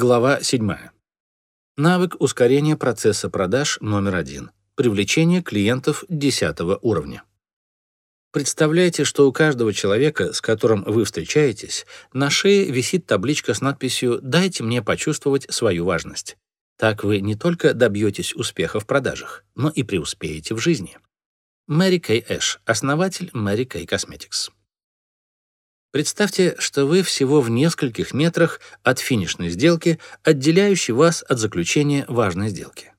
Глава 7. Навык ускорения процесса продаж номер один. Привлечение клиентов 10 уровня. Представляете, что у каждого человека, с которым вы встречаетесь, на шее висит табличка с надписью «Дайте мне почувствовать свою важность». Так вы не только добьетесь успеха в продажах, но и преуспеете в жизни. Мэри Кей Эш, основатель Мэри Кей Cosmetics. Представьте, что вы всего в нескольких метрах от финишной сделки, отделяющей вас от заключения важной сделки.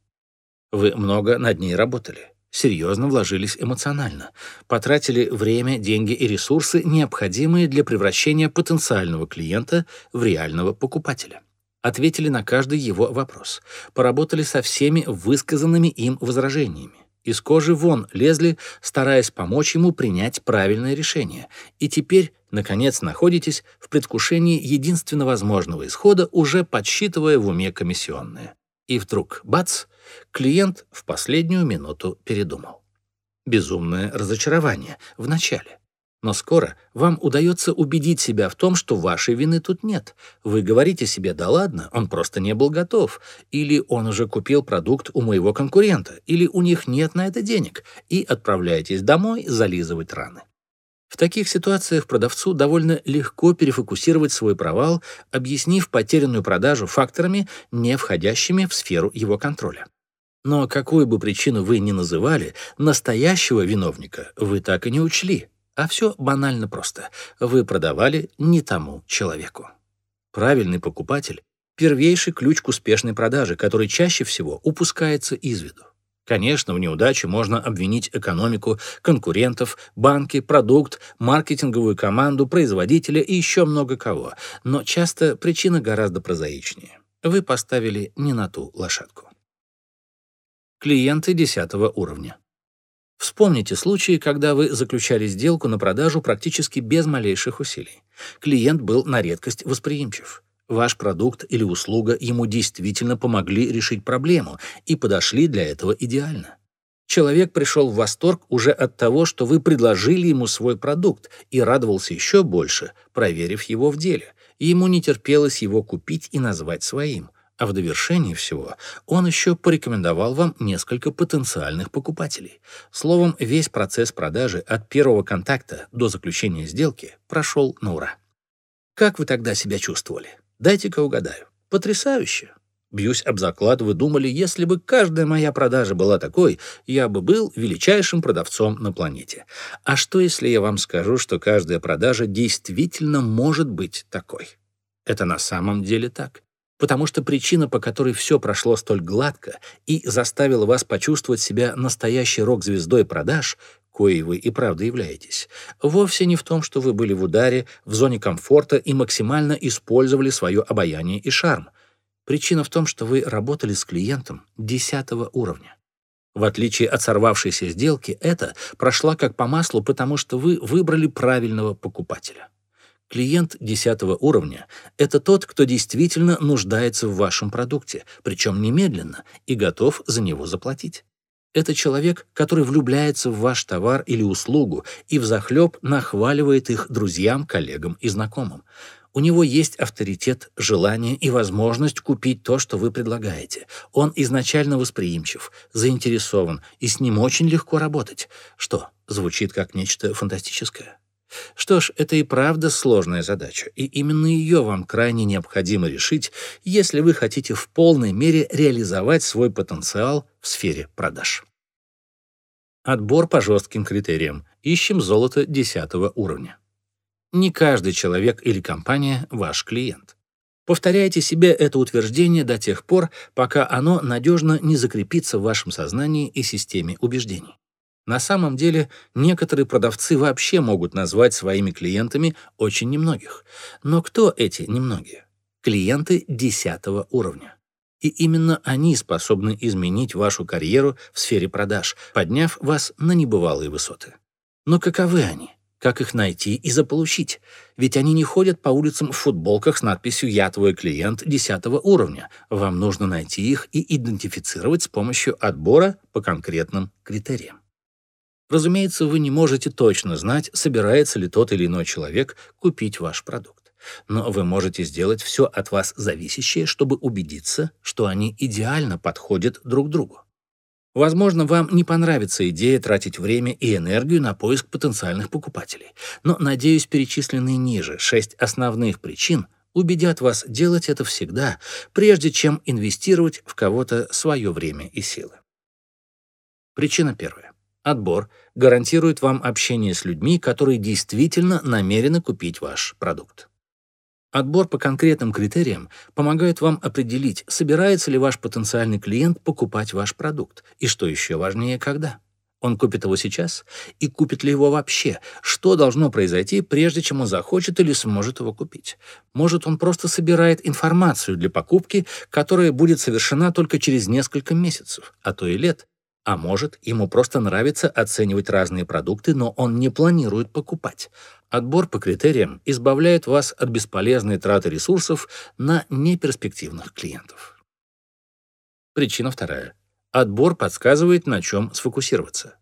Вы много над ней работали, серьезно вложились эмоционально, потратили время, деньги и ресурсы, необходимые для превращения потенциального клиента в реального покупателя. Ответили на каждый его вопрос, поработали со всеми высказанными им возражениями из кожи вон лезли, стараясь помочь ему принять правильное решение. И теперь, наконец, находитесь в предвкушении единственно возможного исхода, уже подсчитывая в уме комиссионное. И вдруг, бац, клиент в последнюю минуту передумал. Безумное разочарование в начале. Но скоро вам удается убедить себя в том, что вашей вины тут нет. Вы говорите себе, да ладно, он просто не был готов, или он уже купил продукт у моего конкурента, или у них нет на это денег, и отправляетесь домой зализывать раны. В таких ситуациях продавцу довольно легко перефокусировать свой провал, объяснив потерянную продажу факторами, не входящими в сферу его контроля. Но какую бы причину вы ни называли, настоящего виновника вы так и не учли. А все банально просто. Вы продавали не тому человеку. Правильный покупатель — первейший ключ к успешной продаже, который чаще всего упускается из виду. Конечно, в неудаче можно обвинить экономику, конкурентов, банки, продукт, маркетинговую команду, производителя и еще много кого. Но часто причина гораздо прозаичнее. Вы поставили не на ту лошадку. Клиенты 10 уровня. Вспомните случаи, когда вы заключали сделку на продажу практически без малейших усилий. Клиент был на редкость восприимчив. Ваш продукт или услуга ему действительно помогли решить проблему и подошли для этого идеально. Человек пришел в восторг уже от того, что вы предложили ему свой продукт и радовался еще больше, проверив его в деле. Ему не терпелось его купить и назвать своим. А в довершении всего он еще порекомендовал вам несколько потенциальных покупателей. Словом, весь процесс продажи от первого контакта до заключения сделки прошел на ура. Как вы тогда себя чувствовали? Дайте-ка угадаю. Потрясающе. Бьюсь об заклад, вы думали, если бы каждая моя продажа была такой, я бы был величайшим продавцом на планете. А что, если я вам скажу, что каждая продажа действительно может быть такой? Это на самом деле так потому что причина, по которой все прошло столь гладко и заставила вас почувствовать себя настоящей рок-звездой продаж, коей вы и правда являетесь, вовсе не в том, что вы были в ударе, в зоне комфорта и максимально использовали свое обаяние и шарм. Причина в том, что вы работали с клиентом 10 уровня. В отличие от сорвавшейся сделки, это прошла как по маслу, потому что вы выбрали правильного покупателя. Клиент 10 уровня — это тот, кто действительно нуждается в вашем продукте, причем немедленно, и готов за него заплатить. Это человек, который влюбляется в ваш товар или услугу и взахлеб нахваливает их друзьям, коллегам и знакомым. У него есть авторитет, желание и возможность купить то, что вы предлагаете. Он изначально восприимчив, заинтересован, и с ним очень легко работать. Что, звучит как нечто фантастическое? Что ж, это и правда сложная задача, и именно ее вам крайне необходимо решить, если вы хотите в полной мере реализовать свой потенциал в сфере продаж. Отбор по жестким критериям. Ищем золото 10 уровня. Не каждый человек или компания – ваш клиент. Повторяйте себе это утверждение до тех пор, пока оно надежно не закрепится в вашем сознании и системе убеждений. На самом деле, некоторые продавцы вообще могут назвать своими клиентами очень немногих. Но кто эти немногие? Клиенты 10 уровня. И именно они способны изменить вашу карьеру в сфере продаж, подняв вас на небывалые высоты. Но каковы они? Как их найти и заполучить? Ведь они не ходят по улицам в футболках с надписью «Я твой клиент 10 уровня». Вам нужно найти их и идентифицировать с помощью отбора по конкретным критериям. Разумеется, вы не можете точно знать, собирается ли тот или иной человек купить ваш продукт. Но вы можете сделать все от вас зависящее, чтобы убедиться, что они идеально подходят друг другу. Возможно, вам не понравится идея тратить время и энергию на поиск потенциальных покупателей, но, надеюсь, перечисленные ниже шесть основных причин убедят вас делать это всегда, прежде чем инвестировать в кого-то свое время и силы. Причина первая. Отбор гарантирует вам общение с людьми, которые действительно намерены купить ваш продукт. Отбор по конкретным критериям помогает вам определить, собирается ли ваш потенциальный клиент покупать ваш продукт, и что еще важнее, когда. Он купит его сейчас и купит ли его вообще? Что должно произойти, прежде чем он захочет или сможет его купить? Может, он просто собирает информацию для покупки, которая будет совершена только через несколько месяцев, а то и лет, а может, ему просто нравится оценивать разные продукты, но он не планирует покупать. Отбор по критериям избавляет вас от бесполезной траты ресурсов на неперспективных клиентов. Причина вторая. Отбор подсказывает, на чем сфокусироваться.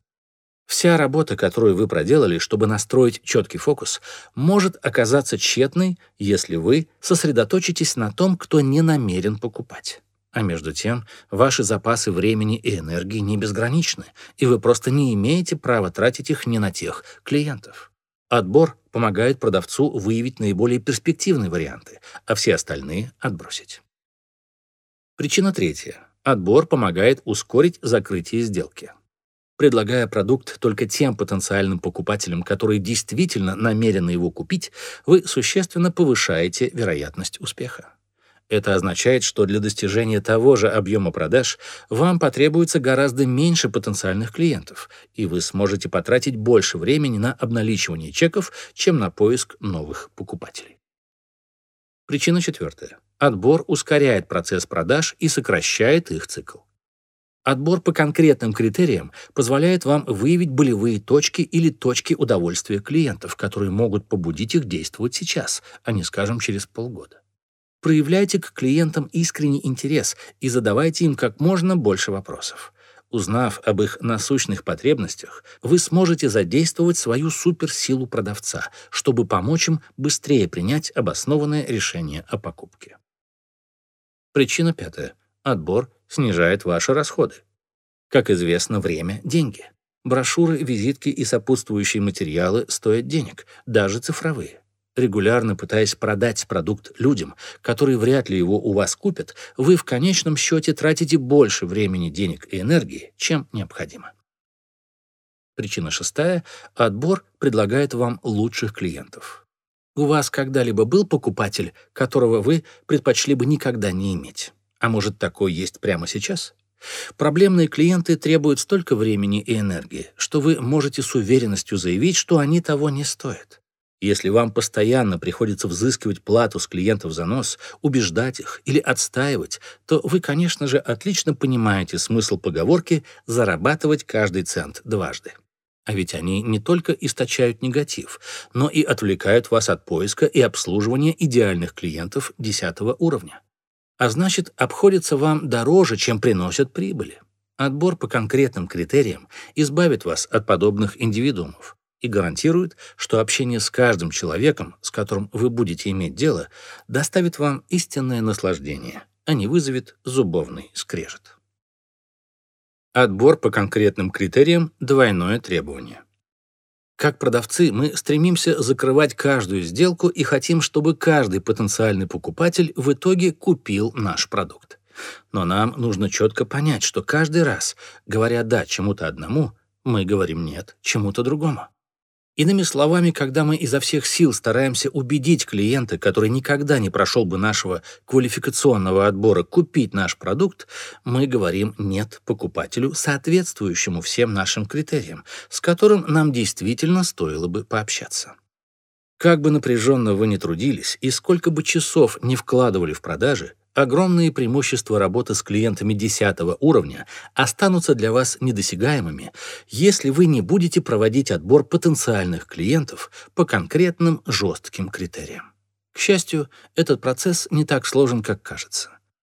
Вся работа, которую вы проделали, чтобы настроить четкий фокус, может оказаться тщетной, если вы сосредоточитесь на том, кто не намерен покупать. А между тем, ваши запасы времени и энергии не безграничны, и вы просто не имеете права тратить их не на тех клиентов. Отбор помогает продавцу выявить наиболее перспективные варианты, а все остальные отбросить. Причина третья. Отбор помогает ускорить закрытие сделки. Предлагая продукт только тем потенциальным покупателям, которые действительно намерены его купить, вы существенно повышаете вероятность успеха. Это означает, что для достижения того же объема продаж вам потребуется гораздо меньше потенциальных клиентов, и вы сможете потратить больше времени на обналичивание чеков, чем на поиск новых покупателей. Причина четвертая. Отбор ускоряет процесс продаж и сокращает их цикл. Отбор по конкретным критериям позволяет вам выявить болевые точки или точки удовольствия клиентов, которые могут побудить их действовать сейчас, а не, скажем, через полгода. Проявляйте к клиентам искренний интерес и задавайте им как можно больше вопросов. Узнав об их насущных потребностях, вы сможете задействовать свою суперсилу продавца, чтобы помочь им быстрее принять обоснованное решение о покупке. Причина пятая. Отбор снижает ваши расходы. Как известно, время — деньги. Брошюры, визитки и сопутствующие материалы стоят денег, даже цифровые. Регулярно пытаясь продать продукт людям, которые вряд ли его у вас купят, вы в конечном счете тратите больше времени, денег и энергии, чем необходимо. Причина шестая — отбор предлагает вам лучших клиентов. У вас когда-либо был покупатель, которого вы предпочли бы никогда не иметь? А может, такой есть прямо сейчас? Проблемные клиенты требуют столько времени и энергии, что вы можете с уверенностью заявить, что они того не стоят. Если вам постоянно приходится взыскивать плату с клиентов за нос, убеждать их или отстаивать, то вы, конечно же, отлично понимаете смысл поговорки «зарабатывать каждый цент дважды». А ведь они не только источают негатив, но и отвлекают вас от поиска и обслуживания идеальных клиентов 10 уровня. А значит, обходятся вам дороже, чем приносят прибыли. Отбор по конкретным критериям избавит вас от подобных индивидуумов и гарантирует, что общение с каждым человеком, с которым вы будете иметь дело, доставит вам истинное наслаждение, а не вызовет зубовный скрежет. Отбор по конкретным критериям – двойное требование. Как продавцы мы стремимся закрывать каждую сделку и хотим, чтобы каждый потенциальный покупатель в итоге купил наш продукт. Но нам нужно четко понять, что каждый раз, говоря «да» чему-то одному, мы говорим «нет» чему-то другому. Иными словами, когда мы изо всех сил стараемся убедить клиента, который никогда не прошел бы нашего квалификационного отбора, купить наш продукт, мы говорим «нет» покупателю, соответствующему всем нашим критериям, с которым нам действительно стоило бы пообщаться. Как бы напряженно вы ни трудились и сколько бы часов не вкладывали в продажи, огромные преимущества работы с клиентами 10 уровня останутся для вас недосягаемыми, если вы не будете проводить отбор потенциальных клиентов по конкретным жестким критериям. К счастью, этот процесс не так сложен, как кажется.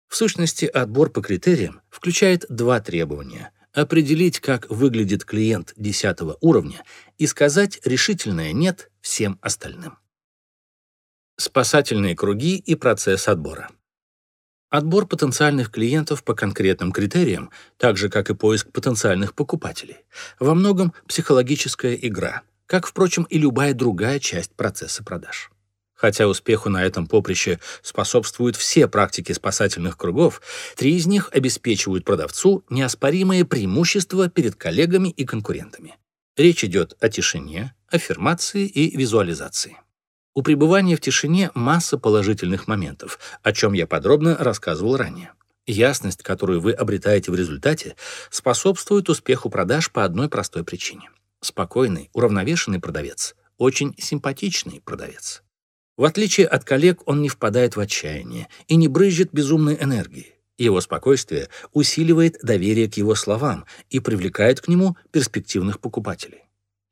В сущности, отбор по критериям включает два требования — определить, как выглядит клиент 10 уровня и сказать решительное «нет» всем остальным. Спасательные круги и процесс отбора. Отбор потенциальных клиентов по конкретным критериям, так же как и поиск потенциальных покупателей, во многом психологическая игра, как, впрочем, и любая другая часть процесса продаж. Хотя успеху на этом поприще способствуют все практики спасательных кругов, три из них обеспечивают продавцу неоспоримые преимущества перед коллегами и конкурентами. Речь идет о тишине, аффирмации и визуализации. У пребывания в тишине масса положительных моментов, о чем я подробно рассказывал ранее. Ясность, которую вы обретаете в результате, способствует успеху продаж по одной простой причине. Спокойный, уравновешенный продавец – очень симпатичный продавец. В отличие от коллег, он не впадает в отчаяние и не брызжет безумной энергией. Его спокойствие усиливает доверие к его словам и привлекает к нему перспективных покупателей.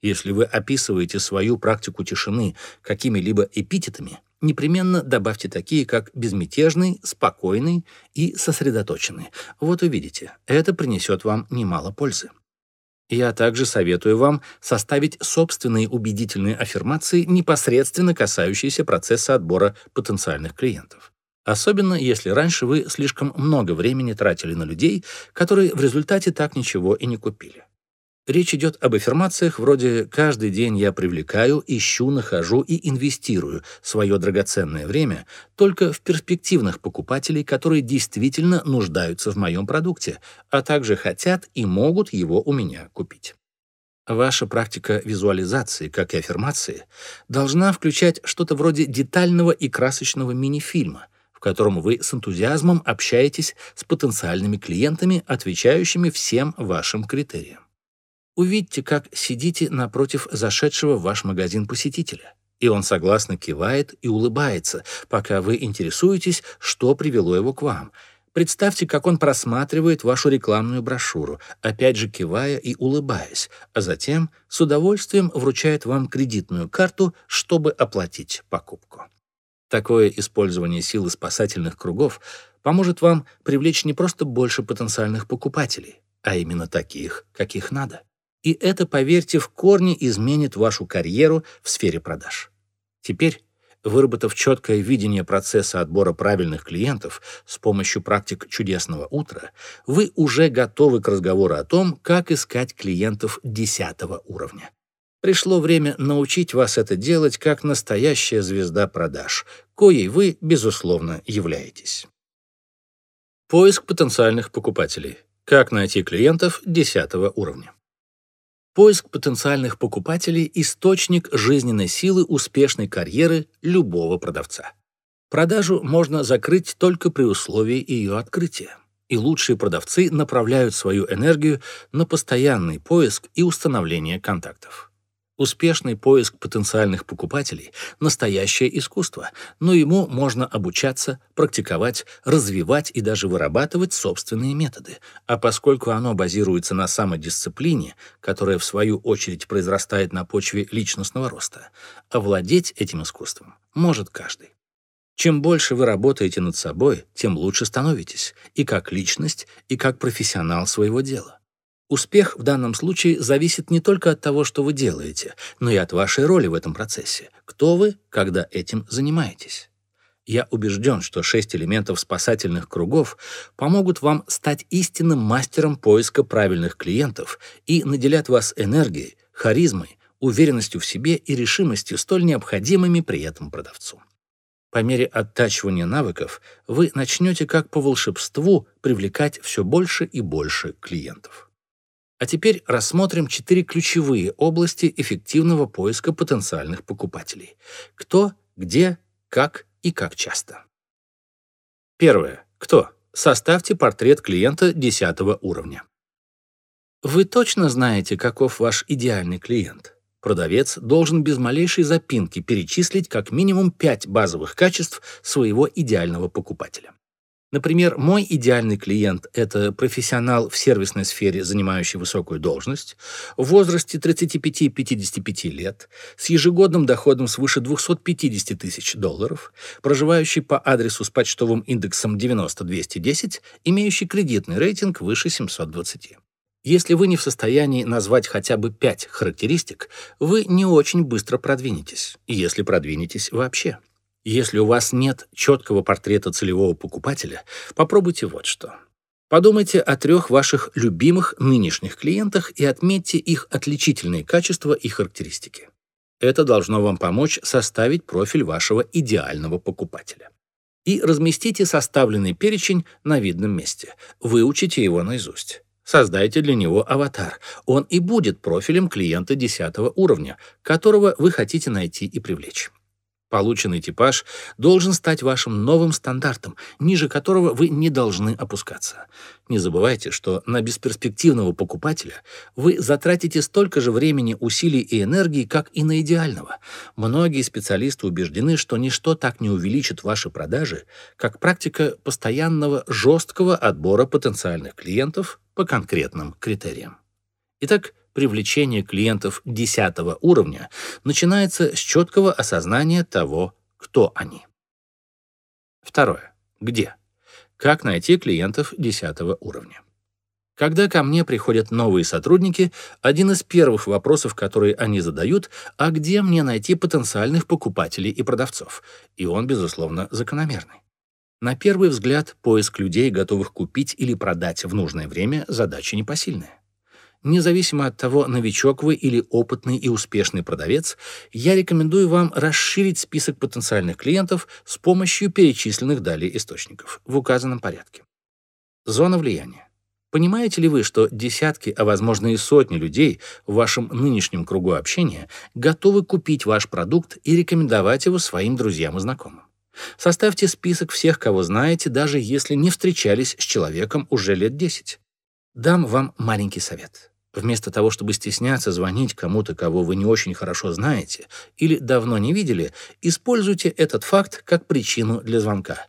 Если вы описываете свою практику тишины какими-либо эпитетами, непременно добавьте такие, как безмятежный, спокойный и сосредоточенный. Вот увидите, это принесет вам немало пользы. Я также советую вам составить собственные убедительные аффирмации, непосредственно касающиеся процесса отбора потенциальных клиентов. Особенно если раньше вы слишком много времени тратили на людей, которые в результате так ничего и не купили. Речь идет об аффирмациях вроде «каждый день я привлекаю, ищу, нахожу и инвестирую свое драгоценное время только в перспективных покупателей, которые действительно нуждаются в моем продукте, а также хотят и могут его у меня купить». Ваша практика визуализации, как и аффирмации, должна включать что-то вроде детального и красочного мини-фильма, в котором вы с энтузиазмом общаетесь с потенциальными клиентами, отвечающими всем вашим критериям. Увидьте, как сидите напротив зашедшего в ваш магазин посетителя, и он согласно кивает и улыбается, пока вы интересуетесь, что привело его к вам. Представьте, как он просматривает вашу рекламную брошюру, опять же кивая и улыбаясь, а затем с удовольствием вручает вам кредитную карту, чтобы оплатить покупку. Такое использование силы спасательных кругов поможет вам привлечь не просто больше потенциальных покупателей, а именно таких, каких надо. И это, поверьте, в корне изменит вашу карьеру в сфере продаж. Теперь, выработав четкое видение процесса отбора правильных клиентов с помощью практик чудесного утра, вы уже готовы к разговору о том, как искать клиентов десятого уровня. Пришло время научить вас это делать как настоящая звезда продаж, коей вы, безусловно, являетесь. Поиск потенциальных покупателей. Как найти клиентов десятого уровня. Поиск потенциальных покупателей – источник жизненной силы успешной карьеры любого продавца. Продажу можно закрыть только при условии ее открытия. И лучшие продавцы направляют свою энергию на постоянный поиск и установление контактов. Успешный поиск потенциальных покупателей – настоящее искусство, но ему можно обучаться, практиковать, развивать и даже вырабатывать собственные методы. А поскольку оно базируется на самодисциплине, которая в свою очередь произрастает на почве личностного роста, овладеть этим искусством может каждый. Чем больше вы работаете над собой, тем лучше становитесь, и как личность, и как профессионал своего дела. Успех в данном случае зависит не только от того, что вы делаете, но и от вашей роли в этом процессе. Кто вы, когда этим занимаетесь? Я убежден, что шесть элементов спасательных кругов помогут вам стать истинным мастером поиска правильных клиентов и наделят вас энергией, харизмой, уверенностью в себе и решимостью, столь необходимыми при этом продавцу. По мере оттачивания навыков вы начнете как по волшебству привлекать все больше и больше клиентов. А теперь рассмотрим четыре ключевые области эффективного поиска потенциальных покупателей. Кто, где, как и как часто. Первое. Кто? Составьте портрет клиента 10 уровня. Вы точно знаете, каков ваш идеальный клиент? Продавец должен без малейшей запинки перечислить как минимум 5 базовых качеств своего идеального покупателя. Например, мой идеальный клиент – это профессионал в сервисной сфере, занимающий высокую должность, в возрасте 35-55 лет, с ежегодным доходом свыше 250 тысяч долларов, проживающий по адресу с почтовым индексом 90210, имеющий кредитный рейтинг выше 720. Если вы не в состоянии назвать хотя бы 5 характеристик, вы не очень быстро продвинетесь, если продвинетесь вообще. Если у вас нет четкого портрета целевого покупателя, попробуйте вот что. Подумайте о трех ваших любимых нынешних клиентах и отметьте их отличительные качества и характеристики. Это должно вам помочь составить профиль вашего идеального покупателя. И разместите составленный перечень на видном месте. Выучите его наизусть. Создайте для него аватар. Он и будет профилем клиента 10 уровня, которого вы хотите найти и привлечь. Полученный типаж должен стать вашим новым стандартом, ниже которого вы не должны опускаться. Не забывайте, что на бесперспективного покупателя вы затратите столько же времени, усилий и энергии, как и на идеального. Многие специалисты убеждены, что ничто так не увеличит ваши продажи, как практика постоянного жесткого отбора потенциальных клиентов по конкретным критериям. Итак, привлечение клиентов 10 уровня начинается с четкого осознания того, кто они. Второе. Где? Как найти клиентов 10 уровня? Когда ко мне приходят новые сотрудники, один из первых вопросов, которые они задают, а где мне найти потенциальных покупателей и продавцов? И он, безусловно, закономерный. На первый взгляд, поиск людей, готовых купить или продать в нужное время, задача непосильная. Независимо от того, новичок вы или опытный и успешный продавец, я рекомендую вам расширить список потенциальных клиентов с помощью перечисленных далее источников в указанном порядке. Зона влияния. Понимаете ли вы, что десятки, а возможно и сотни людей в вашем нынешнем кругу общения готовы купить ваш продукт и рекомендовать его своим друзьям и знакомым? Составьте список всех, кого знаете, даже если не встречались с человеком уже лет 10. Дам вам маленький совет. Вместо того, чтобы стесняться звонить кому-то, кого вы не очень хорошо знаете или давно не видели, используйте этот факт как причину для звонка.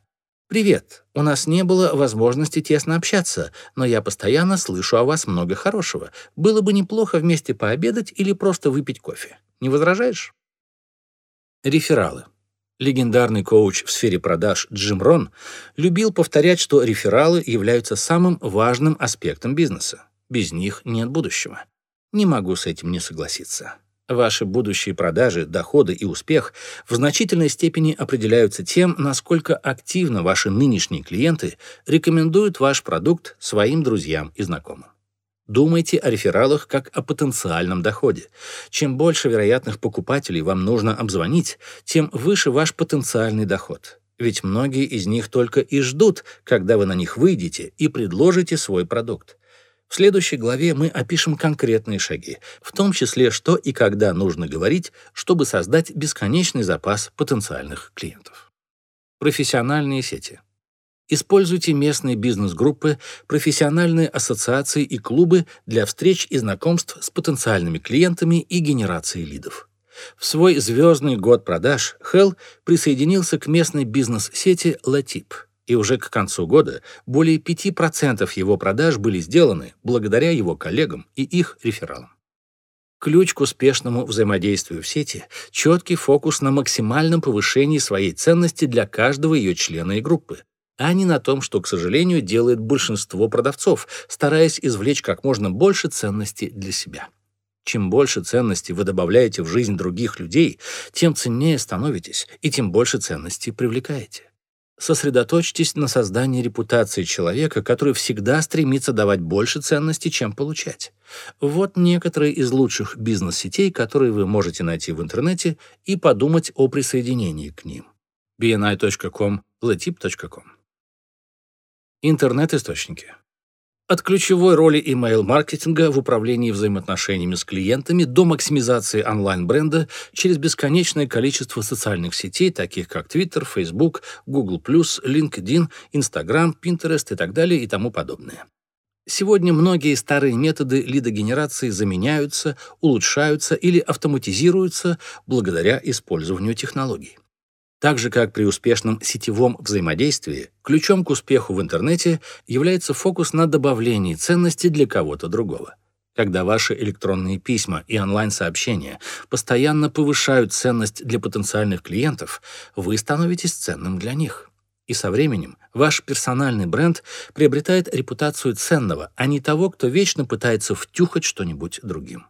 «Привет. У нас не было возможности тесно общаться, но я постоянно слышу о вас много хорошего. Было бы неплохо вместе пообедать или просто выпить кофе. Не возражаешь?» Рефералы. Легендарный коуч в сфере продаж Джим Рон любил повторять, что рефералы являются самым важным аспектом бизнеса. Без них нет будущего. Не могу с этим не согласиться. Ваши будущие продажи, доходы и успех в значительной степени определяются тем, насколько активно ваши нынешние клиенты рекомендуют ваш продукт своим друзьям и знакомым. Думайте о рефералах как о потенциальном доходе. Чем больше вероятных покупателей вам нужно обзвонить, тем выше ваш потенциальный доход. Ведь многие из них только и ждут, когда вы на них выйдете и предложите свой продукт. В следующей главе мы опишем конкретные шаги, в том числе, что и когда нужно говорить, чтобы создать бесконечный запас потенциальных клиентов. Профессиональные сети. Используйте местные бизнес-группы, профессиональные ассоциации и клубы для встреч и знакомств с потенциальными клиентами и генерации лидов. В свой звездный год продаж Hell присоединился к местной бизнес-сети Latip — и уже к концу года более 5% его продаж были сделаны благодаря его коллегам и их рефералам. Ключ к успешному взаимодействию в сети — четкий фокус на максимальном повышении своей ценности для каждого ее члена и группы, а не на том, что, к сожалению, делает большинство продавцов, стараясь извлечь как можно больше ценности для себя. Чем больше ценностей вы добавляете в жизнь других людей, тем ценнее становитесь и тем больше ценностей привлекаете сосредоточьтесь на создании репутации человека, который всегда стремится давать больше ценности, чем получать. Вот некоторые из лучших бизнес-сетей, которые вы можете найти в интернете и подумать о присоединении к ним. bni.com, letip.com Интернет-источники. От ключевой роли email-маркетинга в управлении взаимоотношениями с клиентами до максимизации онлайн-бренда через бесконечное количество социальных сетей, таких как Twitter, Facebook, Google+, LinkedIn, Instagram, Pinterest и так далее и тому подобное. Сегодня многие старые методы лидогенерации заменяются, улучшаются или автоматизируются благодаря использованию технологий. Так же, как при успешном сетевом взаимодействии, ключом к успеху в интернете является фокус на добавлении ценности для кого-то другого. Когда ваши электронные письма и онлайн-сообщения постоянно повышают ценность для потенциальных клиентов, вы становитесь ценным для них. И со временем ваш персональный бренд приобретает репутацию ценного, а не того, кто вечно пытается втюхать что-нибудь другим.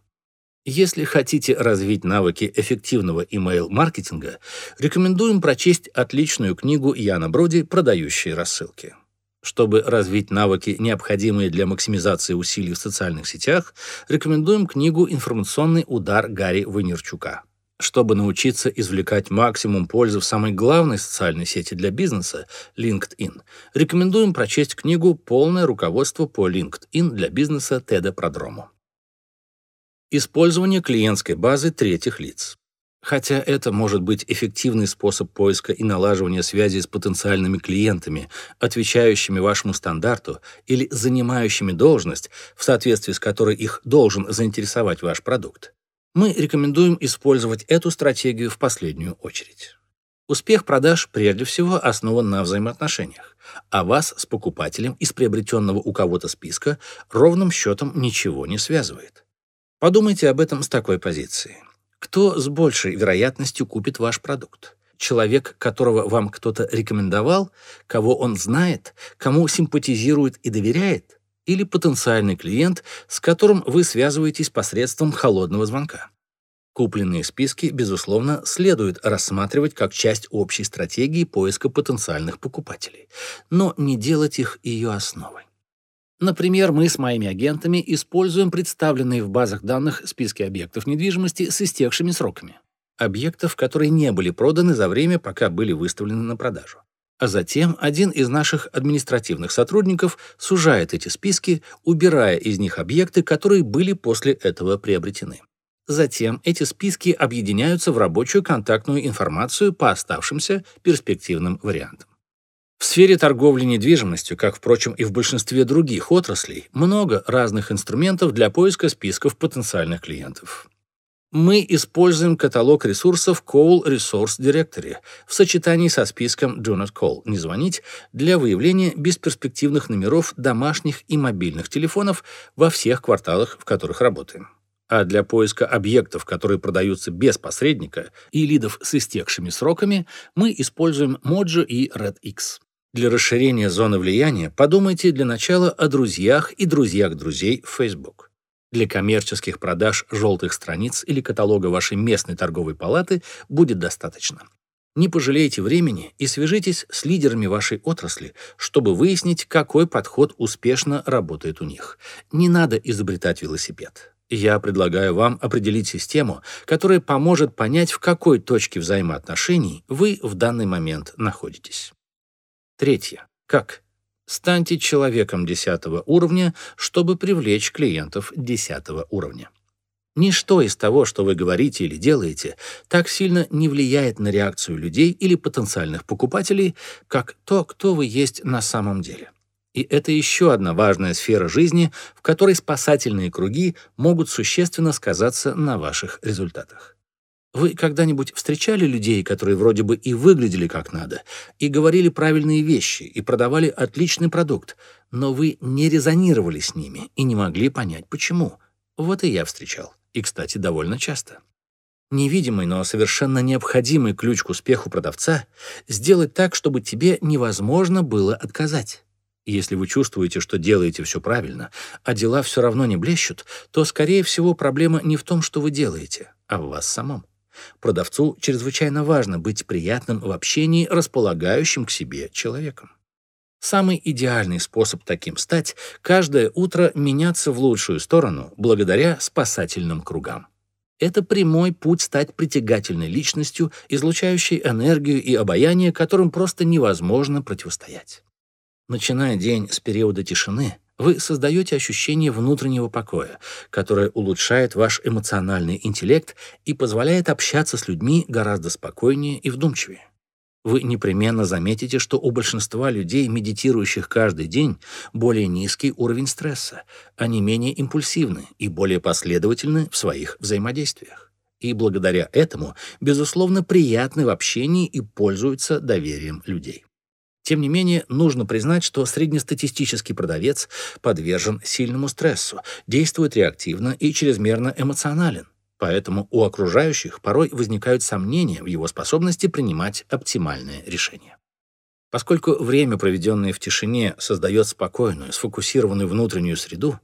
Если хотите развить навыки эффективного email-маркетинга, рекомендуем прочесть отличную книгу Яна Броди «Продающие рассылки». Чтобы развить навыки, необходимые для максимизации усилий в социальных сетях, рекомендуем книгу «Информационный удар» Гарри Вынерчука. Чтобы научиться извлекать максимум пользы в самой главной социальной сети для бизнеса – LinkedIn, рекомендуем прочесть книгу «Полное руководство по LinkedIn для бизнеса» Теда Продрому. Использование клиентской базы третьих лиц. Хотя это может быть эффективный способ поиска и налаживания связи с потенциальными клиентами, отвечающими вашему стандарту или занимающими должность, в соответствии с которой их должен заинтересовать ваш продукт, мы рекомендуем использовать эту стратегию в последнюю очередь. Успех продаж прежде всего основан на взаимоотношениях, а вас с покупателем из приобретенного у кого-то списка ровным счетом ничего не связывает. Подумайте об этом с такой позиции. Кто с большей вероятностью купит ваш продукт? Человек, которого вам кто-то рекомендовал, кого он знает, кому симпатизирует и доверяет? Или потенциальный клиент, с которым вы связываетесь посредством холодного звонка? Купленные списки, безусловно, следует рассматривать как часть общей стратегии поиска потенциальных покупателей, но не делать их ее основой. Например, мы с моими агентами используем представленные в базах данных списки объектов недвижимости с истекшими сроками. Объектов, которые не были проданы за время, пока были выставлены на продажу. А затем один из наших административных сотрудников сужает эти списки, убирая из них объекты, которые были после этого приобретены. Затем эти списки объединяются в рабочую контактную информацию по оставшимся перспективным вариантам. В сфере торговли недвижимостью, как, впрочем, и в большинстве других отраслей, много разных инструментов для поиска списков потенциальных клиентов. Мы используем каталог ресурсов Call Resource Directory в сочетании со списком Do Not Call – не звонить для выявления бесперспективных номеров домашних и мобильных телефонов во всех кварталах, в которых работаем. А для поиска объектов, которые продаются без посредника, и лидов с истекшими сроками, мы используем Mojo и RedX. Для расширения зоны влияния подумайте для начала о друзьях и друзьях друзей в Facebook. Для коммерческих продаж желтых страниц или каталога вашей местной торговой палаты будет достаточно. Не пожалейте времени и свяжитесь с лидерами вашей отрасли, чтобы выяснить, какой подход успешно работает у них. Не надо изобретать велосипед. Я предлагаю вам определить систему, которая поможет понять, в какой точке взаимоотношений вы в данный момент находитесь. Третье. Как? Станьте человеком 10 уровня, чтобы привлечь клиентов 10 уровня. Ничто из того, что вы говорите или делаете, так сильно не влияет на реакцию людей или потенциальных покупателей, как то, кто вы есть на самом деле. И это еще одна важная сфера жизни, в которой спасательные круги могут существенно сказаться на ваших результатах. Вы когда-нибудь встречали людей, которые вроде бы и выглядели как надо, и говорили правильные вещи, и продавали отличный продукт, но вы не резонировали с ними и не могли понять, почему? Вот и я встречал. И, кстати, довольно часто. Невидимый, но совершенно необходимый ключ к успеху продавца — сделать так, чтобы тебе невозможно было отказать. Если вы чувствуете, что делаете все правильно, а дела все равно не блещут, то, скорее всего, проблема не в том, что вы делаете, а в вас самом. Продавцу чрезвычайно важно быть приятным в общении, располагающим к себе человеком. Самый идеальный способ таким стать — каждое утро меняться в лучшую сторону благодаря спасательным кругам. Это прямой путь стать притягательной личностью, излучающей энергию и обаяние, которым просто невозможно противостоять. Начиная день с периода тишины, вы создаете ощущение внутреннего покоя, которое улучшает ваш эмоциональный интеллект и позволяет общаться с людьми гораздо спокойнее и вдумчивее. Вы непременно заметите, что у большинства людей, медитирующих каждый день, более низкий уровень стресса, они менее импульсивны и более последовательны в своих взаимодействиях. И благодаря этому, безусловно, приятны в общении и пользуются доверием людей. Тем не менее, нужно признать, что среднестатистический продавец подвержен сильному стрессу, действует реактивно и чрезмерно эмоционален. Поэтому у окружающих порой возникают сомнения в его способности принимать оптимальные решения. Поскольку время, проведенное в тишине, создает спокойную, сфокусированную внутреннюю среду,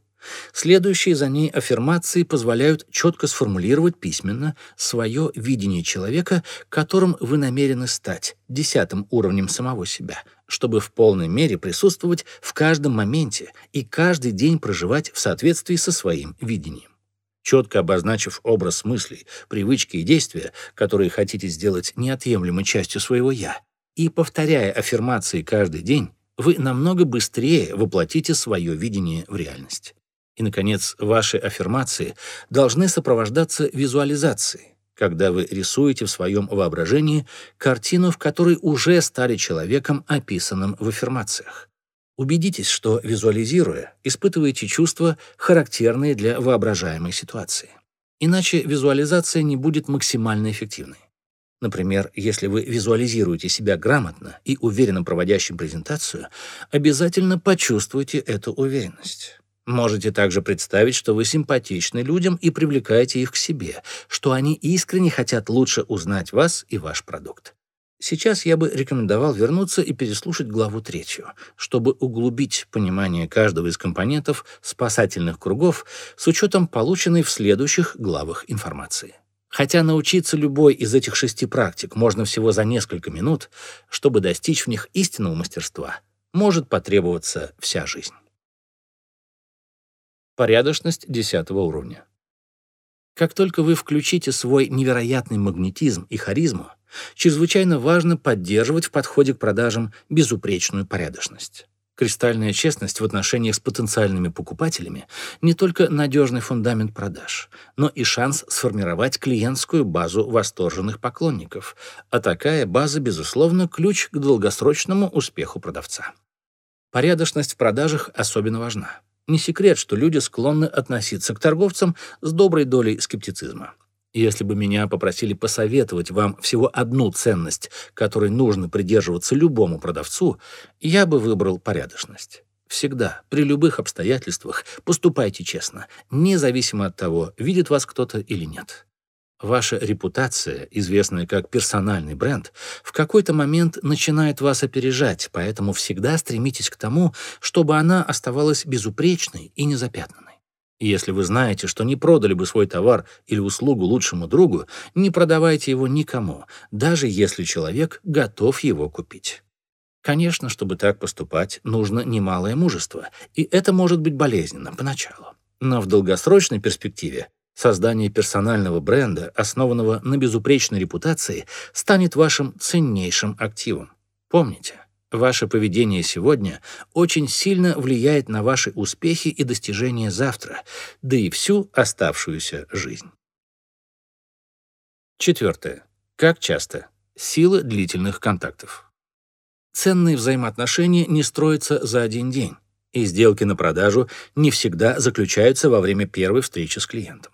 Следующие за ней аффирмации позволяют четко сформулировать письменно свое видение человека, которым вы намерены стать, десятым уровнем самого себя, чтобы в полной мере присутствовать в каждом моменте и каждый день проживать в соответствии со своим видением. Четко обозначив образ мыслей, привычки и действия, которые хотите сделать неотъемлемой частью своего «я», и повторяя аффирмации каждый день, вы намного быстрее воплотите свое видение в реальность. И, наконец, ваши аффирмации должны сопровождаться визуализацией, когда вы рисуете в своем воображении картину, в которой уже стали человеком, описанным в аффирмациях. Убедитесь, что, визуализируя, испытываете чувства, характерные для воображаемой ситуации. Иначе визуализация не будет максимально эффективной. Например, если вы визуализируете себя грамотно и уверенно проводящим презентацию, обязательно почувствуйте эту уверенность. Можете также представить, что вы симпатичны людям и привлекаете их к себе, что они искренне хотят лучше узнать вас и ваш продукт. Сейчас я бы рекомендовал вернуться и переслушать главу третью, чтобы углубить понимание каждого из компонентов спасательных кругов с учетом полученной в следующих главах информации. Хотя научиться любой из этих шести практик можно всего за несколько минут, чтобы достичь в них истинного мастерства, может потребоваться вся жизнь. Порядочность десятого уровня. Как только вы включите свой невероятный магнетизм и харизму, чрезвычайно важно поддерживать в подходе к продажам безупречную порядочность. Кристальная честность в отношениях с потенциальными покупателями не только надежный фундамент продаж, но и шанс сформировать клиентскую базу восторженных поклонников, а такая база, безусловно, ключ к долгосрочному успеху продавца. Порядочность в продажах особенно важна. Не секрет, что люди склонны относиться к торговцам с доброй долей скептицизма. Если бы меня попросили посоветовать вам всего одну ценность, которой нужно придерживаться любому продавцу, я бы выбрал порядочность. Всегда, при любых обстоятельствах, поступайте честно, независимо от того, видит вас кто-то или нет. Ваша репутация, известная как персональный бренд, в какой-то момент начинает вас опережать, поэтому всегда стремитесь к тому, чтобы она оставалась безупречной и незапятнанной. Если вы знаете, что не продали бы свой товар или услугу лучшему другу, не продавайте его никому, даже если человек готов его купить. Конечно, чтобы так поступать, нужно немалое мужество, и это может быть болезненно поначалу. Но в долгосрочной перспективе создание персонального бренда, основанного на безупречной репутации, станет вашим ценнейшим активом. Помните, Ваше поведение сегодня очень сильно влияет на ваши успехи и достижения завтра, да и всю оставшуюся жизнь. Четвертое. Как часто? Сила длительных контактов. Ценные взаимоотношения не строятся за один день, и сделки на продажу не всегда заключаются во время первой встречи с клиентом.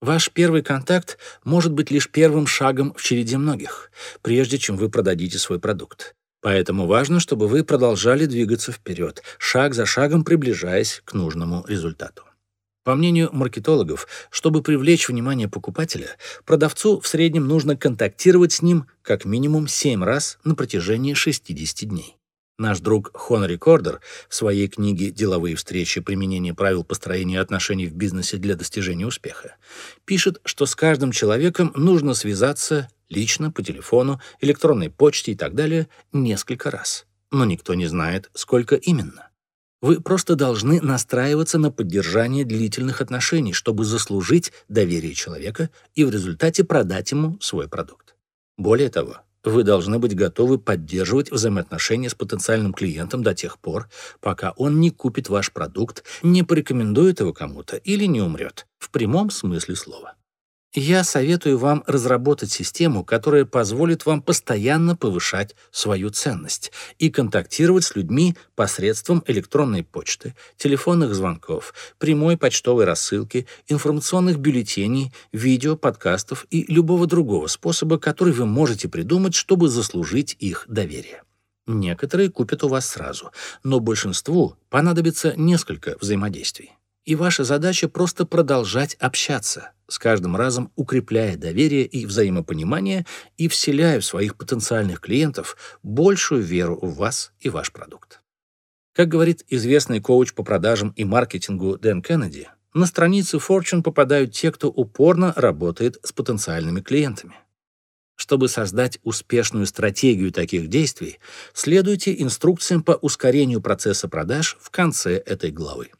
Ваш первый контакт может быть лишь первым шагом в череде многих, прежде чем вы продадите свой продукт. Поэтому важно, чтобы вы продолжали двигаться вперед, шаг за шагом приближаясь к нужному результату. По мнению маркетологов, чтобы привлечь внимание покупателя, продавцу в среднем нужно контактировать с ним как минимум 7 раз на протяжении 60 дней. Наш друг Хон Рекордер в своей книге «Деловые встречи. Применение правил построения отношений в бизнесе для достижения успеха» пишет, что с каждым человеком нужно связаться лично, по телефону, электронной почте и так далее, несколько раз. Но никто не знает, сколько именно. Вы просто должны настраиваться на поддержание длительных отношений, чтобы заслужить доверие человека и в результате продать ему свой продукт. Более того, вы должны быть готовы поддерживать взаимоотношения с потенциальным клиентом до тех пор, пока он не купит ваш продукт, не порекомендует его кому-то или не умрет, в прямом смысле слова. Я советую вам разработать систему, которая позволит вам постоянно повышать свою ценность и контактировать с людьми посредством электронной почты, телефонных звонков, прямой почтовой рассылки, информационных бюллетеней, видео, подкастов и любого другого способа, который вы можете придумать, чтобы заслужить их доверие. Некоторые купят у вас сразу, но большинству понадобится несколько взаимодействий. И ваша задача просто продолжать общаться, с каждым разом укрепляя доверие и взаимопонимание и вселяя в своих потенциальных клиентов большую веру в вас и ваш продукт. Как говорит известный коуч по продажам и маркетингу Дэн Кеннеди, на страницы Fortune попадают те, кто упорно работает с потенциальными клиентами. Чтобы создать успешную стратегию таких действий, следуйте инструкциям по ускорению процесса продаж в конце этой главы.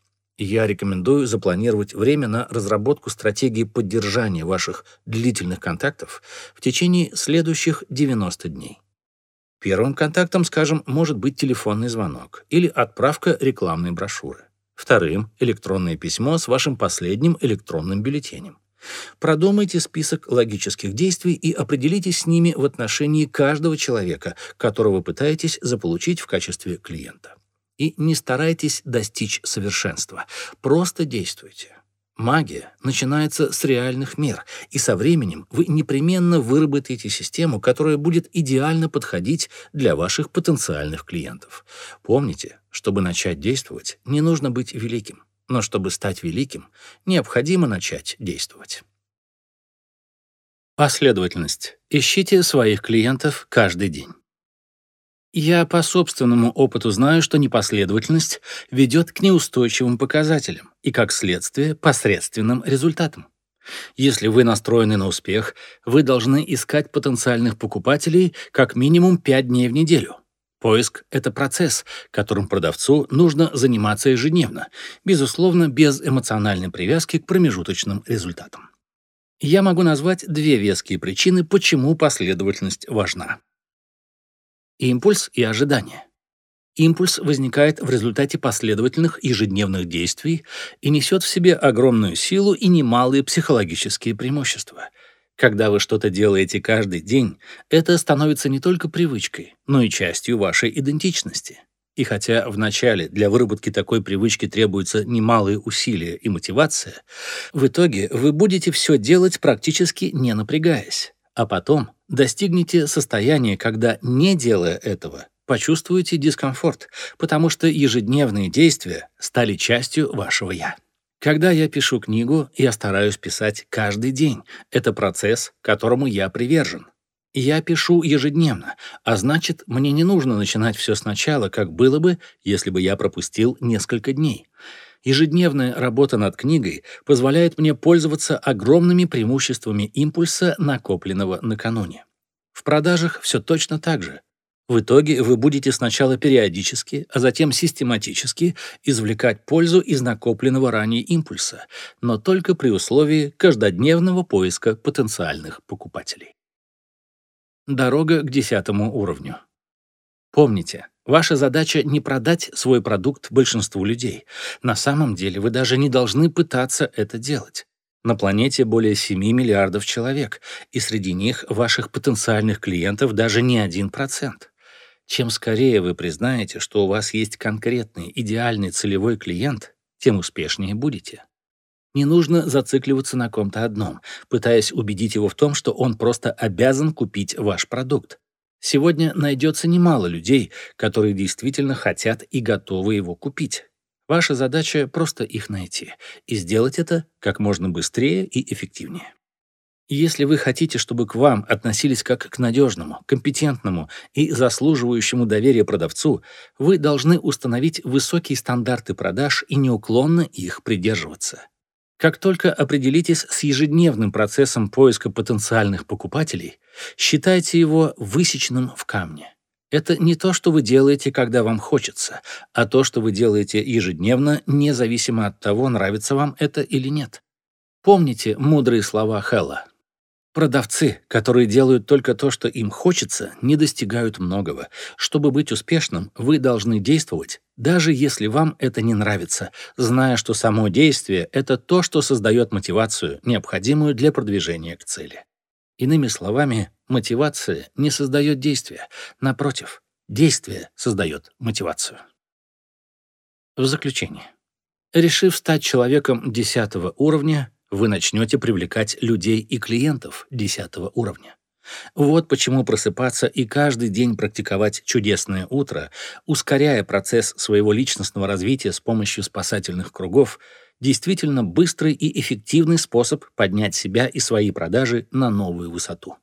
Я рекомендую запланировать время на разработку стратегии поддержания ваших длительных контактов в течение следующих 90 дней. Первым контактом, скажем, может быть телефонный звонок или отправка рекламной брошюры. Вторым — электронное письмо с вашим последним электронным бюллетенем. Продумайте список логических действий и определитесь с ними в отношении каждого человека, которого пытаетесь заполучить в качестве клиента. И не старайтесь достичь совершенства, просто действуйте. Магия начинается с реальных мер, и со временем вы непременно выработаете систему, которая будет идеально подходить для ваших потенциальных клиентов. Помните, чтобы начать действовать, не нужно быть великим, но чтобы стать великим, необходимо начать действовать. Последовательность. Ищите своих клиентов каждый день. Я по собственному опыту знаю, что непоследовательность ведет к неустойчивым показателям и, как следствие, посредственным результатам. Если вы настроены на успех, вы должны искать потенциальных покупателей как минимум 5 дней в неделю. Поиск — это процесс, которым продавцу нужно заниматься ежедневно, безусловно, без эмоциональной привязки к промежуточным результатам. Я могу назвать две веские причины, почему последовательность важна. Импульс и ожидание. Импульс возникает в результате последовательных ежедневных действий и несет в себе огромную силу и немалые психологические преимущества. Когда вы что-то делаете каждый день, это становится не только привычкой, но и частью вашей идентичности. И хотя вначале для выработки такой привычки требуются немалые усилия и мотивация, в итоге вы будете все делать практически не напрягаясь. А потом достигнете состояния, когда, не делая этого, почувствуете дискомфорт, потому что ежедневные действия стали частью вашего «я». Когда я пишу книгу, я стараюсь писать каждый день. Это процесс, которому я привержен. Я пишу ежедневно, а значит, мне не нужно начинать все сначала, как было бы, если бы я пропустил несколько дней. Ежедневная работа над книгой позволяет мне пользоваться огромными преимуществами импульса, накопленного накануне. В продажах все точно так же. В итоге вы будете сначала периодически, а затем систематически извлекать пользу из накопленного ранее импульса, но только при условии каждодневного поиска потенциальных покупателей. Дорога к десятому уровню. Помните, Ваша задача не продать свой продукт большинству людей. На самом деле вы даже не должны пытаться это делать. На планете более 7 миллиардов человек, и среди них ваших потенциальных клиентов даже не 1%. Чем скорее вы признаете, что у вас есть конкретный, идеальный целевой клиент, тем успешнее будете. Не нужно зацикливаться на ком-то одном, пытаясь убедить его в том, что он просто обязан купить ваш продукт. Сегодня найдется немало людей, которые действительно хотят и готовы его купить. Ваша задача — просто их найти и сделать это как можно быстрее и эффективнее. Если вы хотите, чтобы к вам относились как к надежному, компетентному и заслуживающему доверия продавцу, вы должны установить высокие стандарты продаж и неуклонно их придерживаться. Как только определитесь с ежедневным процессом поиска потенциальных покупателей, считайте его высеченным в камне. Это не то, что вы делаете, когда вам хочется, а то, что вы делаете ежедневно, независимо от того, нравится вам это или нет. Помните мудрые слова Хэлла. Продавцы, которые делают только то, что им хочется, не достигают многого. Чтобы быть успешным, вы должны действовать, даже если вам это не нравится, зная, что само действие — это то, что создает мотивацию, необходимую для продвижения к цели. Иными словами, мотивация не создает действия. Напротив, действие создает мотивацию. В заключение. Решив стать человеком десятого уровня, вы начнете привлекать людей и клиентов десятого уровня. Вот почему просыпаться и каждый день практиковать чудесное утро, ускоряя процесс своего личностного развития с помощью спасательных кругов, действительно быстрый и эффективный способ поднять себя и свои продажи на новую высоту.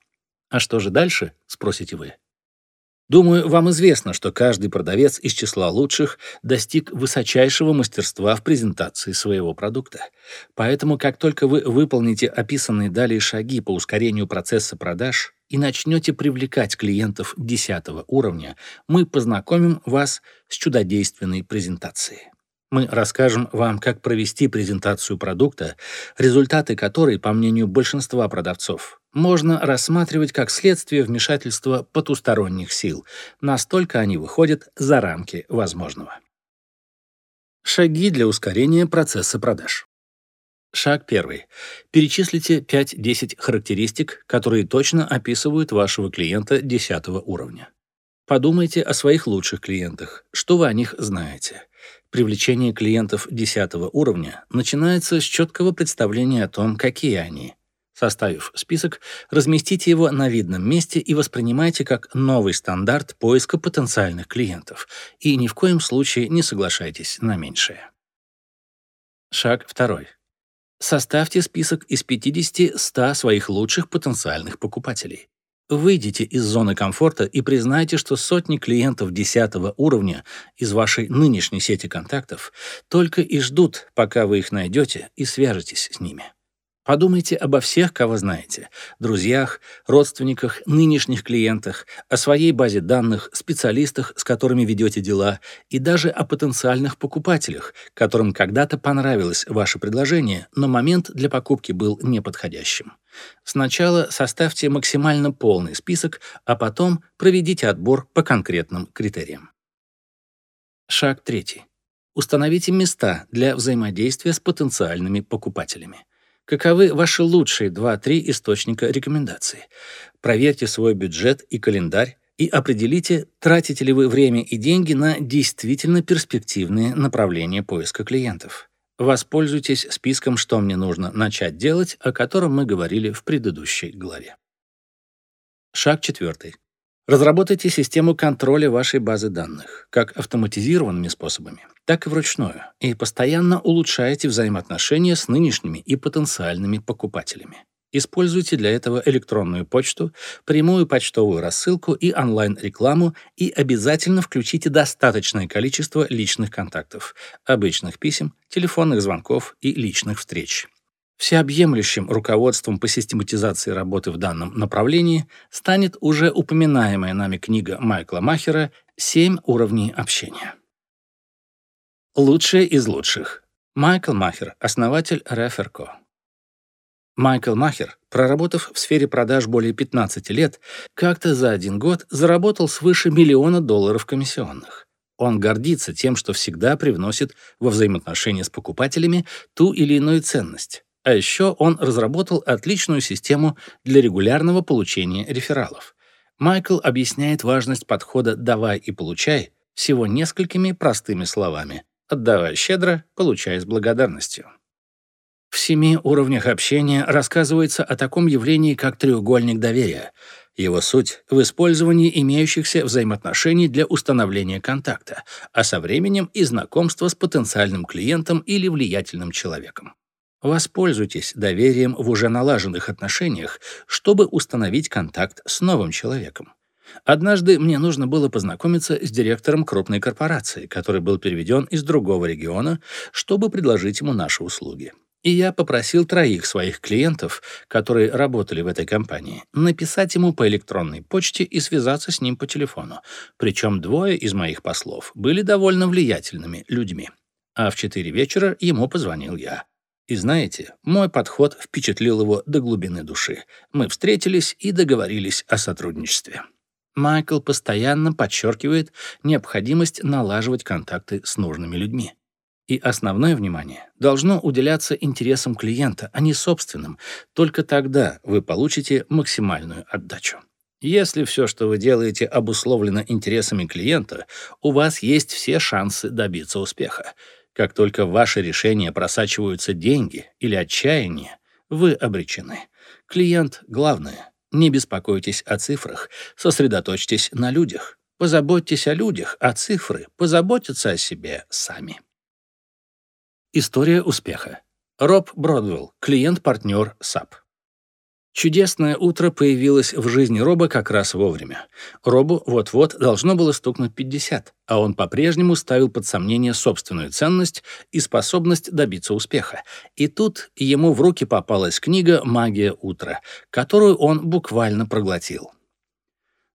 А что же дальше, спросите вы? Думаю, вам известно, что каждый продавец из числа лучших достиг высочайшего мастерства в презентации своего продукта. Поэтому, как только вы выполните описанные далее шаги по ускорению процесса продаж и начнете привлекать клиентов 10 уровня, мы познакомим вас с чудодейственной презентацией. Мы расскажем вам, как провести презентацию продукта, результаты которой, по мнению большинства продавцов, можно рассматривать как следствие вмешательства потусторонних сил. Настолько они выходят за рамки возможного. Шаги для ускорения процесса продаж. Шаг первый. Перечислите 5-10 характеристик, которые точно описывают вашего клиента 10 уровня. Подумайте о своих лучших клиентах, что вы о них знаете. Привлечение клиентов 10 уровня начинается с четкого представления о том, какие они. Составив список, разместите его на видном месте и воспринимайте как новый стандарт поиска потенциальных клиентов. И ни в коем случае не соглашайтесь на меньшее. Шаг второй. Составьте список из 50-100 своих лучших потенциальных покупателей. Выйдите из зоны комфорта и признайте, что сотни клиентов 10 уровня из вашей нынешней сети контактов только и ждут, пока вы их найдете и свяжетесь с ними. Подумайте обо всех, кого знаете, друзьях, родственниках, нынешних клиентах, о своей базе данных, специалистах, с которыми ведете дела, и даже о потенциальных покупателях, которым когда-то понравилось ваше предложение, но момент для покупки был неподходящим. Сначала составьте максимально полный список, а потом проведите отбор по конкретным критериям. Шаг третий. Установите места для взаимодействия с потенциальными покупателями. Каковы ваши лучшие 2-3 источника рекомендаций? Проверьте свой бюджет и календарь и определите, тратите ли вы время и деньги на действительно перспективные направления поиска клиентов. Воспользуйтесь списком «Что мне нужно начать делать», о котором мы говорили в предыдущей главе. Шаг четвертый. Разработайте систему контроля вашей базы данных, как автоматизированными способами, так и вручную, и постоянно улучшайте взаимоотношения с нынешними и потенциальными покупателями. Используйте для этого электронную почту, прямую почтовую рассылку и онлайн-рекламу и обязательно включите достаточное количество личных контактов, обычных писем, телефонных звонков и личных встреч. Всеобъемлющим руководством по систематизации работы в данном направлении станет уже упоминаемая нами книга Майкла Махера «Семь уровней общения». Лучшие из лучших. Майкл Махер, основатель Реферко. Майкл Махер, проработав в сфере продаж более 15 лет, как-то за один год заработал свыше миллиона долларов комиссионных. Он гордится тем, что всегда привносит во взаимоотношения с покупателями ту или иную ценность. А еще он разработал отличную систему для регулярного получения рефералов. Майкл объясняет важность подхода «давай и получай» всего несколькими простыми словами. «Отдавай щедро, получай с благодарностью». В семи уровнях общения рассказывается о таком явлении, как треугольник доверия. Его суть в использовании имеющихся взаимоотношений для установления контакта, а со временем и знакомства с потенциальным клиентом или влиятельным человеком. Воспользуйтесь доверием в уже налаженных отношениях, чтобы установить контакт с новым человеком. Однажды мне нужно было познакомиться с директором крупной корпорации, который был переведен из другого региона, чтобы предложить ему наши услуги. И я попросил троих своих клиентов, которые работали в этой компании, написать ему по электронной почте и связаться с ним по телефону. Причем двое из моих послов были довольно влиятельными людьми. А в четыре вечера ему позвонил я. И знаете, мой подход впечатлил его до глубины души. Мы встретились и договорились о сотрудничестве. Майкл постоянно подчеркивает необходимость налаживать контакты с нужными людьми. И основное внимание должно уделяться интересам клиента, а не собственным. Только тогда вы получите максимальную отдачу. Если все, что вы делаете, обусловлено интересами клиента, у вас есть все шансы добиться успеха. Как только в ваше решение просачиваются деньги или отчаяние, вы обречены. Клиент — главное. Не беспокойтесь о цифрах, сосредоточьтесь на людях. Позаботьтесь о людях, а цифры позаботятся о себе сами. История успеха. Роб Бродвелл, клиент-партнер SAP. Чудесное утро появилось в жизни Роба как раз вовремя. Робу вот-вот должно было стукнуть 50, а он по-прежнему ставил под сомнение собственную ценность и способность добиться успеха. И тут ему в руки попалась книга «Магия утра», которую он буквально проглотил.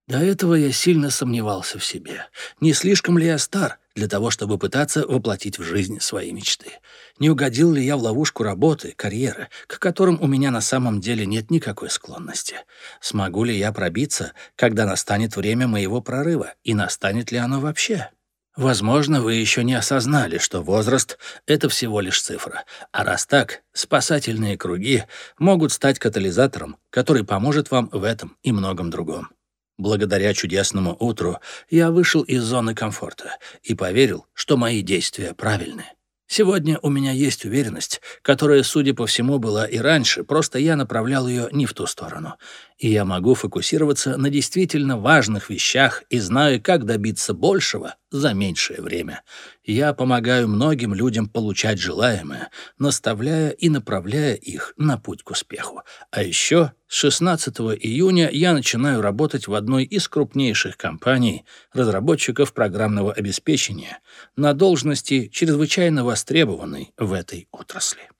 До этого я сильно сомневался в себе. Не слишком ли я стар для того, чтобы пытаться воплотить в жизнь свои мечты? Не угодил ли я в ловушку работы, карьеры, к которым у меня на самом деле нет никакой склонности? Смогу ли я пробиться, когда настанет время моего прорыва, и настанет ли оно вообще? Возможно, вы еще не осознали, что возраст — это всего лишь цифра. А раз так, спасательные круги могут стать катализатором, который поможет вам в этом и многом другом. Благодаря чудесному утру я вышел из зоны комфорта и поверил, что мои действия правильны. Сегодня у меня есть уверенность, которая, судя по всему, была и раньше, просто я направлял ее не в ту сторону. И я могу фокусироваться на действительно важных вещах и знаю, как добиться большего за меньшее время. Я помогаю многим людям получать желаемое, наставляя и направляя их на путь к успеху. А еще с 16 июня я начинаю работать в одной из крупнейших компаний разработчиков программного обеспечения на должности, чрезвычайно востребованной в этой отрасли.